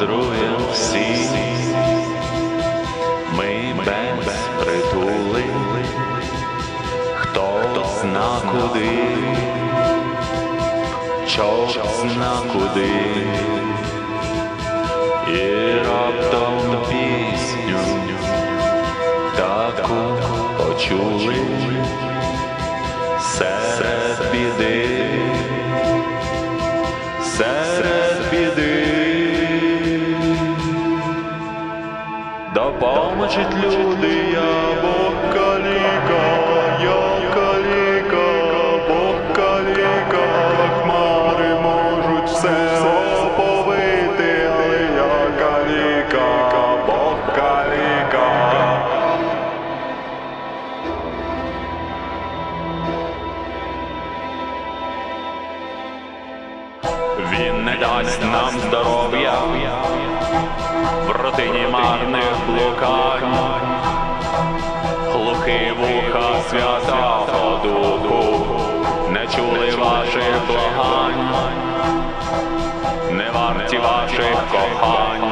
Мандруєм всі, ми без притули, хто зна куди, чорт зна куди, і раптом пісню таку почули. Серед біди, серед Допоможуть люди, я Бог каліка, я каліка, Бог каліка, хмари можуть все оповити, але я каліка, Бог каліка. Він не дасть нам здоров'я в родині марних блукань, глухи вуха свята духу, не чули ваших благань, не варті ваших кохань.